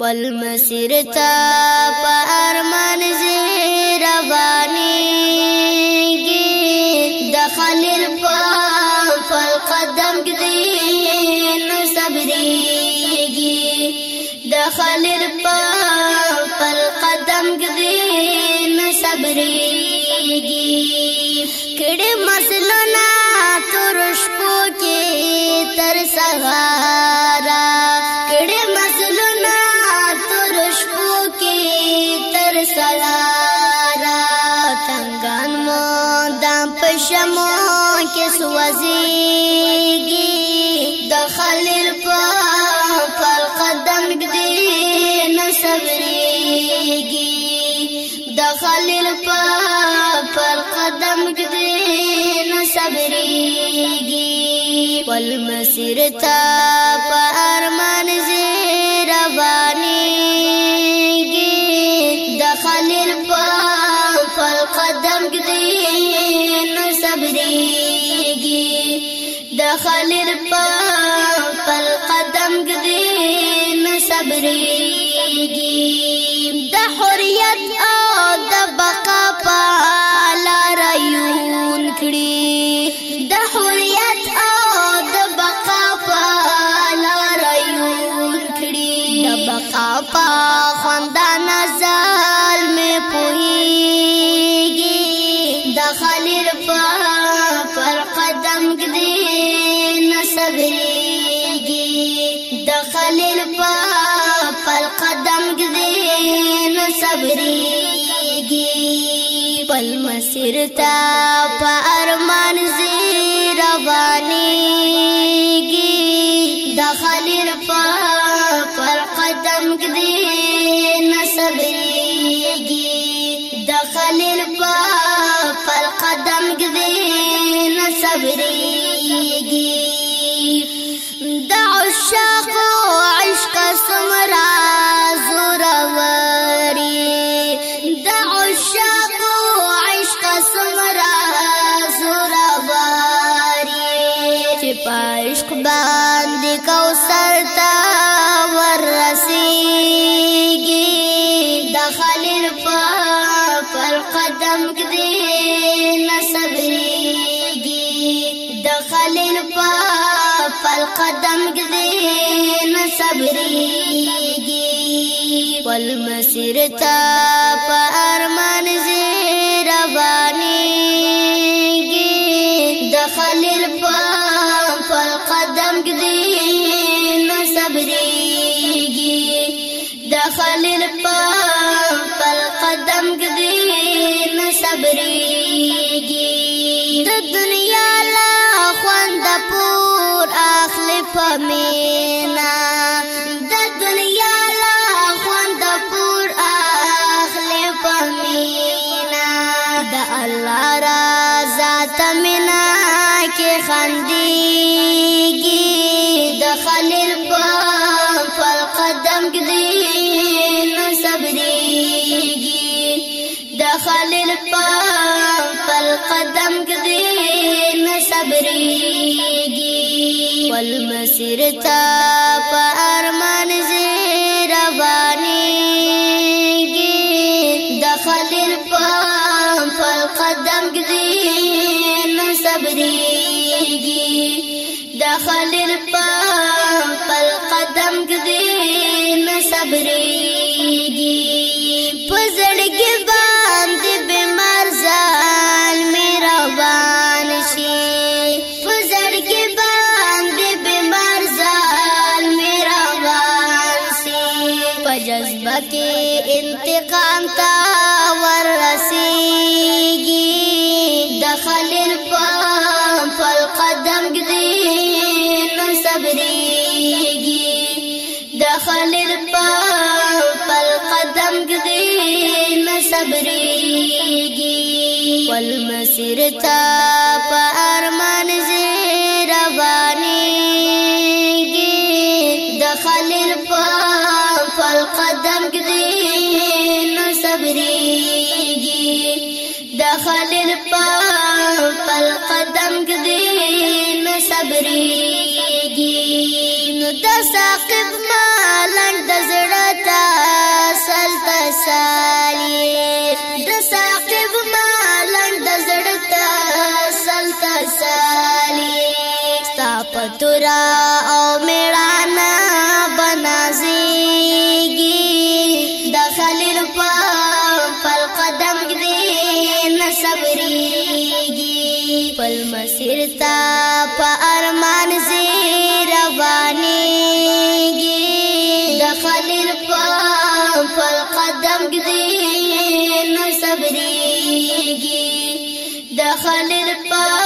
بل مسیر تا په ارمان زه روانيږي د خلیل په خپل قدم کې دی نو صبرېږي د خلیل په چمو کې سوځيږي د خلیل په پر قدم دې نه صبرېږي د خلیل په پر قدم دې نه صبرېږي ول مسیر تا په ارمان زیرا باندې د خلیل خلیل په پر قدم کې صبرېږي د حریت او د بقا په لار یون کړي د حریت او د بقا په لار یون کړي د بقا په خوند نزل مې پويږي د خلیل په تا په ارمان زی روانيږي د خلیل قدم ګدین صبرېږي ول مسیر ته په ارمان مړیږي د خلیل په پر قدم کې نن صبرېږي د خلیل په پر قدم کې نن صبرېږي والمسیر ته خلیل په پر قدم ګدې نه صبرېږي ول مسیر تا په ارمان زیروانېږي د خلیل په پر قدم ګدې نه صبرېږي د خلیل په پر قدم ګدې نه صبرېږي د ساقب مالنګ د زړه تا سل تسالی د ساقب مالنګ د زړه تا سل تسالی ستا پتورا او میړانا بنازيږي د خلیل په پل قدم دې نصبريږي پل مسیر تا په ارمان غفل الباب